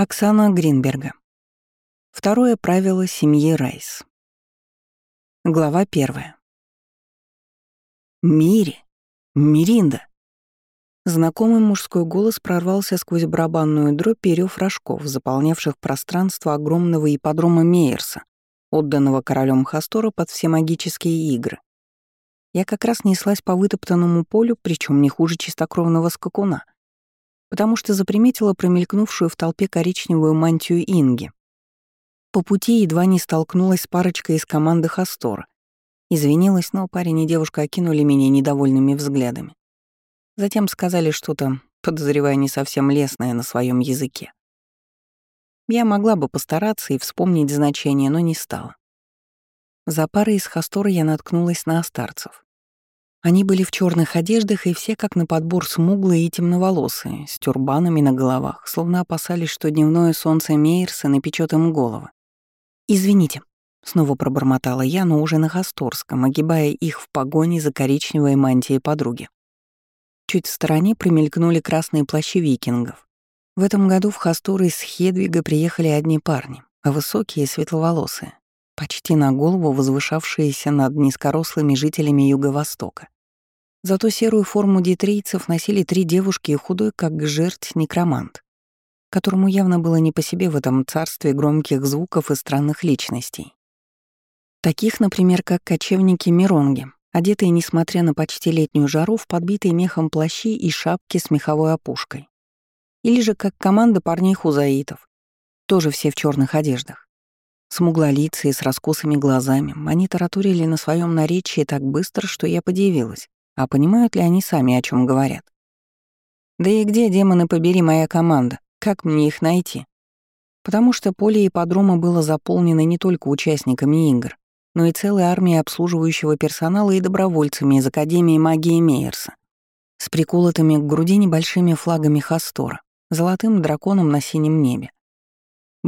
Оксана Гринберга. Второе правило семьи Райс. Глава первая. «Мири! Миринда!» Знакомый мужской голос прорвался сквозь барабанную дробь и рёв рожков, заполнявших пространство огромного ипподрома Мейерса, отданного королем Хастора под все магические игры. Я как раз неслась по вытоптанному полю, причем не хуже чистокровного скакуна — потому что заприметила промелькнувшую в толпе коричневую мантию Инги. По пути едва не столкнулась с парочкой из команды Хастора. Извинилась, но парень и девушка окинули меня недовольными взглядами. Затем сказали что-то, подозревая не совсем лесное на своем языке. Я могла бы постараться и вспомнить значение, но не стала. За парой из Хастора я наткнулась на остарцев. Они были в черных одеждах и все как на подбор смуглые и темноволосые, с тюрбанами на головах, словно опасались, что дневное солнце Мейерса напечет им головы. «Извините», — снова пробормотала я, но уже на Хасторском, огибая их в погоне за коричневой мантией подруги. Чуть в стороне промелькнули красные плащи викингов. В этом году в Хастор из Хедвига приехали одни парни, высокие и светловолосые, почти на голову возвышавшиеся над низкорослыми жителями Юго-Востока. Зато серую форму дитрийцев носили три девушки и худой, как жерть, некромант, которому явно было не по себе в этом царстве громких звуков и странных личностей. Таких, например, как кочевники Миронги, одетые, несмотря на почти летнюю жару, в подбитые мехом плащи и шапки с меховой опушкой. Или же как команда парней-хузаитов, тоже все в черных одеждах. Смуглолицые, с раскосыми глазами, они таратурили на своем наречии так быстро, что я подивилась. А понимают ли они сами, о чем говорят? Да и где, демоны побери, моя команда? Как мне их найти? Потому что поле ипподрома было заполнено не только участниками игр, но и целой армией обслуживающего персонала и добровольцами из Академии магии Мейерса, с приколотыми к груди небольшими флагами Хастора, золотым драконом на синем небе.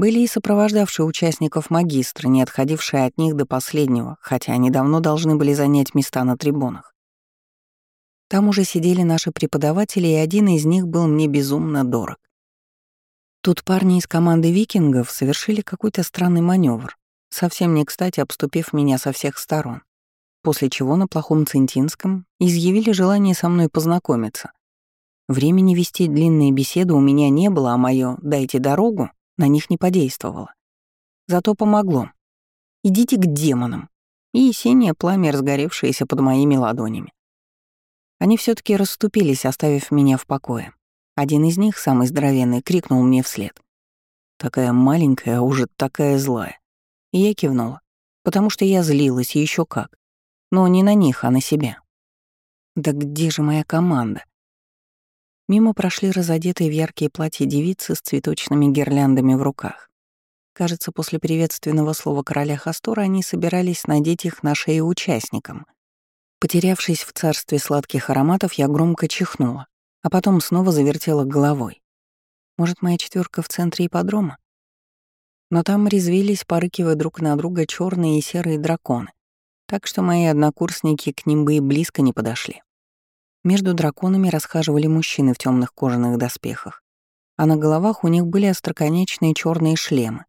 Были и сопровождавшие участников магистра, не отходившие от них до последнего, хотя они давно должны были занять места на трибунах. Там уже сидели наши преподаватели, и один из них был мне безумно дорог. Тут парни из команды викингов совершили какой-то странный маневр, совсем не кстати обступив меня со всех сторон, после чего на плохом центинском изъявили желание со мной познакомиться. Времени вести длинные беседы у меня не было, а мое «дайте дорогу» на них не подействовало. Зато помогло. Идите к демонам. И синее пламя, разгоревшееся под моими ладонями. Они все таки расступились, оставив меня в покое. Один из них, самый здоровенный, крикнул мне вслед. «Такая маленькая, а уже такая злая». И я кивнула, потому что я злилась, еще как. Но не на них, а на себя. Да где же моя команда? Мимо прошли разодетые в яркие платья девицы с цветочными гирляндами в руках. Кажется, после приветственного слова короля Хастора они собирались надеть их на шею участникам. Потерявшись в царстве сладких ароматов, я громко чихнула, а потом снова завертела головой. Может, моя четверка в центре ипподрома? Но там резвились, порыкивая друг на друга черные и серые драконы, так что мои однокурсники к ним бы и близко не подошли. Между драконами расхаживали мужчины в темных кожаных доспехах, а на головах у них были остроконечные черные шлемы.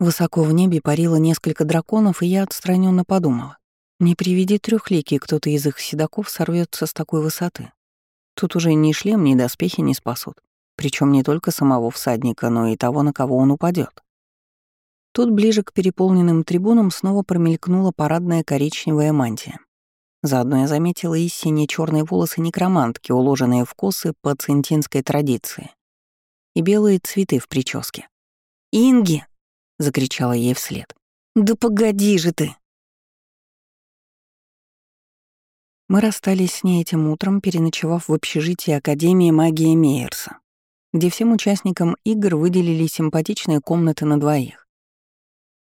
Высоко в небе парило несколько драконов, и я отстраненно подумала. Не при виде трехликий кто-то из их седаков сорвется с такой высоты. Тут уже ни шлем, ни доспехи не спасут. Причем не только самого всадника, но и того, на кого он упадет. Тут ближе к переполненным трибунам снова промелькнула парадная коричневая мантия. Заодно я заметила и синие черные волосы некромантки, уложенные в косы по центинской традиции, и белые цветы в прическе. «Инги!» — закричала ей вслед. «Да погоди же ты!» Мы расстались с ней этим утром, переночевав в общежитии Академии магии Мейерса, где всем участникам игр выделили симпатичные комнаты на двоих.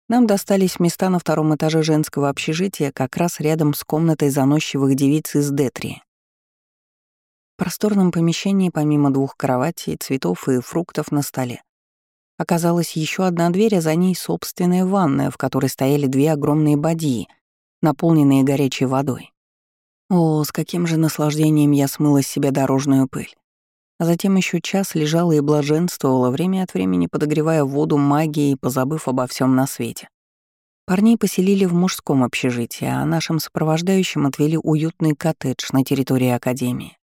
Нам достались места на втором этаже женского общежития как раз рядом с комнатой заносчивых девиц из Детрии. В просторном помещении, помимо двух кроватей, цветов и фруктов на столе, оказалась еще одна дверь, а за ней собственная ванная, в которой стояли две огромные бадьи, наполненные горячей водой. О, с каким же наслаждением я смыла с себя дорожную пыль. А затем еще час лежала и блаженствовала, время от времени подогревая воду магией, позабыв обо всем на свете. Парней поселили в мужском общежитии, а нашим сопровождающим отвели уютный коттедж на территории Академии,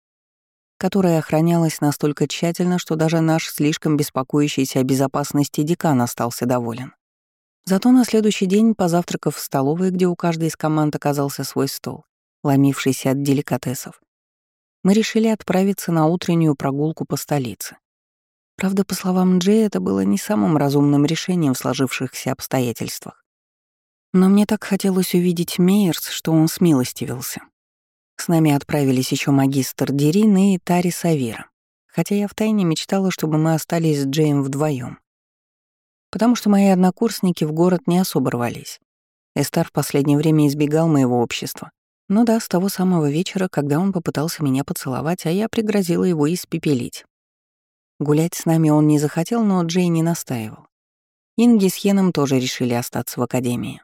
которая охранялась настолько тщательно, что даже наш слишком беспокоящийся о безопасности декан остался доволен. Зато на следующий день, позавтракав в столовой, где у каждой из команд оказался свой стол, ломившийся от деликатесов, мы решили отправиться на утреннюю прогулку по столице. Правда, по словам Джей, это было не самым разумным решением в сложившихся обстоятельствах. Но мне так хотелось увидеть Мейерс, что он смилостивился. С нами отправились еще магистр Дерин и Тари Савира, хотя я втайне мечтала, чтобы мы остались с Джейм вдвоем, Потому что мои однокурсники в город не особо рвались. Эстар в последнее время избегал моего общества. Ну да, с того самого вечера, когда он попытался меня поцеловать, а я пригрозила его испепелить. Гулять с нами он не захотел, но Джей не настаивал. Инги с Йеном тоже решили остаться в академии.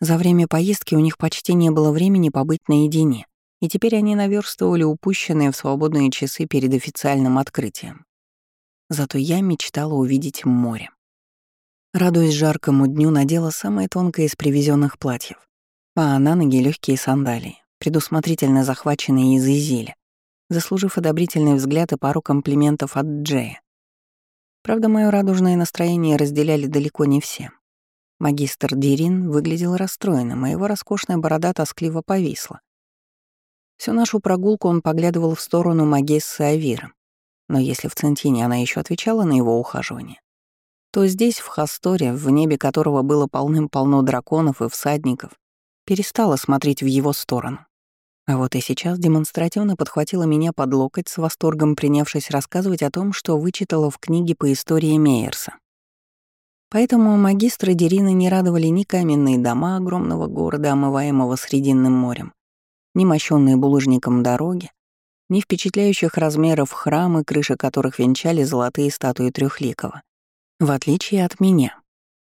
За время поездки у них почти не было времени побыть наедине, и теперь они наверстывали упущенные в свободные часы перед официальным открытием. Зато я мечтала увидеть море. Радуясь жаркому дню, надела самое тонкое из привезенных платьев, а на ноги легкие сандалии, предусмотрительно захваченные из Изиля, заслужив одобрительный взгляд и пару комплиментов от Джея. Правда, мое радужное настроение разделяли далеко не все. Магистр Дирин выглядел расстроенным, а его роскошная борода тоскливо повисла. Всю нашу прогулку он поглядывал в сторону магессы Авира. Но если в Центине она еще отвечала на его ухаживание, то здесь, в Хасторе, в небе которого было полным-полно драконов и всадников, перестала смотреть в его сторону. А вот и сейчас демонстративно подхватила меня под локоть с восторгом, принявшись рассказывать о том, что вычитала в книге по истории Мейерса. Поэтому магистры Дерины не радовали ни каменные дома огромного города, омываемого Срединным морем, ни мощенные булыжником дороги, ни впечатляющих размеров храмы, крыши которых венчали золотые статуи Трехликова. В отличие от меня,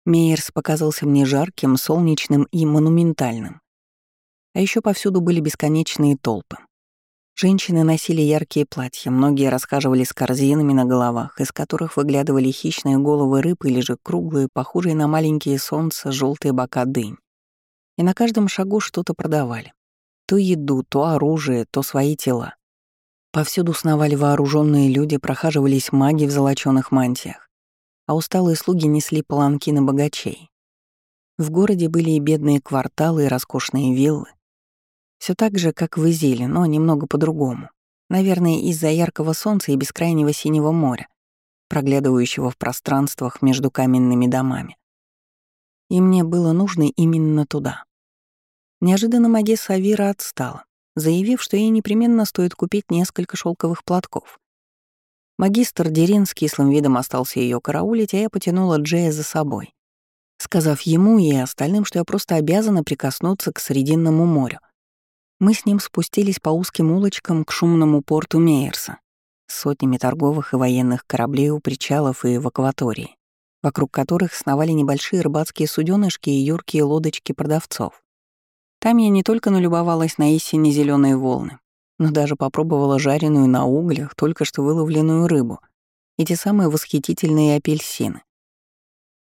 Мейерс показался мне жарким, солнечным и монументальным. А еще повсюду были бесконечные толпы. Женщины носили яркие платья, многие расхаживали с корзинами на головах, из которых выглядывали хищные головы рыб или же круглые, похожие на маленькие солнца, желтые бока дынь. И на каждом шагу что-то продавали. То еду, то оружие, то свои тела. Повсюду сновали вооруженные люди, прохаживались маги в золочёных мантиях, а усталые слуги несли полонки на богачей. В городе были и бедные кварталы, и роскошные виллы, все так же, как в Изиле, но немного по-другому. Наверное, из-за яркого солнца и бескрайнего синего моря, проглядывающего в пространствах между каменными домами. И мне было нужно именно туда. Неожиданно Магесса Авира отстала, заявив, что ей непременно стоит купить несколько шелковых платков. Магистр Дерин с кислым видом остался ее караулить, а я потянула Джея за собой, сказав ему и остальным, что я просто обязана прикоснуться к Срединному морю, мы с ним спустились по узким улочкам к шумному порту Мейерса с сотнями торговых и военных кораблей у причалов и в акватории, вокруг которых сновали небольшие рыбацкие суденышки и юркие лодочки продавцов. Там я не только налюбовалась на истине зеленые волны, но даже попробовала жареную на углях только что выловленную рыбу и те самые восхитительные апельсины.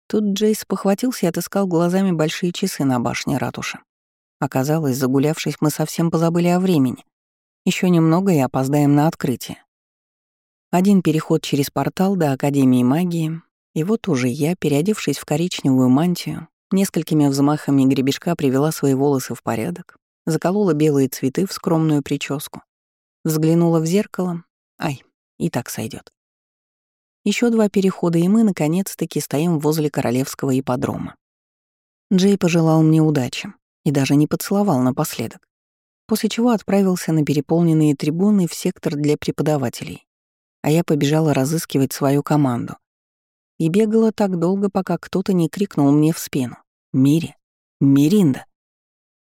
Тут Джейс похватился и отыскал глазами большие часы на башне ратуши. Оказалось, загулявшись, мы совсем позабыли о времени. Еще немного и опоздаем на открытие. Один переход через портал до Академии магии, и вот уже я, переодевшись в коричневую мантию, несколькими взмахами гребешка привела свои волосы в порядок, заколола белые цветы в скромную прическу, взглянула в зеркало, ай, и так сойдет. Еще два перехода, и мы, наконец-таки, стоим возле королевского ипподрома. Джей пожелал мне удачи и даже не поцеловал напоследок, после чего отправился на переполненные трибуны в сектор для преподавателей, а я побежала разыскивать свою команду. И бегала так долго, пока кто-то не крикнул мне в спину. «Мири! Миринда!»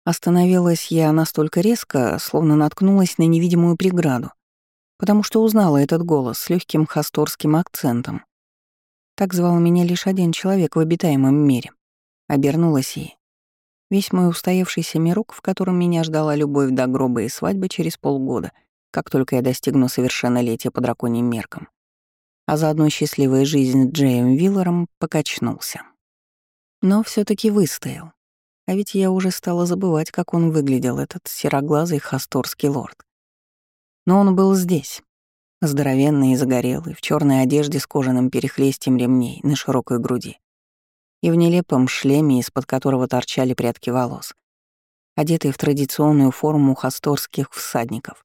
Остановилась я настолько резко, словно наткнулась на невидимую преграду, потому что узнала этот голос с легким хасторским акцентом. Так звал меня лишь один человек в обитаемом мире. Обернулась ей Весь мой устоявшийся мирок, в котором меня ждала любовь до гроба и свадьбы через полгода, как только я достигну совершеннолетия по драконьим меркам. А заодно счастливая жизнь с Джеем Виллером покачнулся. Но все таки выстоял. А ведь я уже стала забывать, как он выглядел, этот сероглазый хасторский лорд. Но он был здесь, здоровенный и загорелый, в черной одежде с кожаным перехлестьем ремней на широкой груди и в нелепом шлеме, из-под которого торчали прядки волос, одетый в традиционную форму хасторских всадников.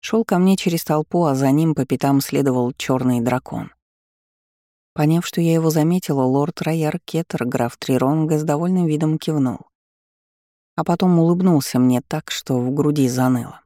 Шел ко мне через толпу, а за ним по пятам следовал черный дракон. Поняв, что я его заметила, лорд Рояр Кеттер, граф Триронга, с довольным видом кивнул. А потом улыбнулся мне так, что в груди заныло.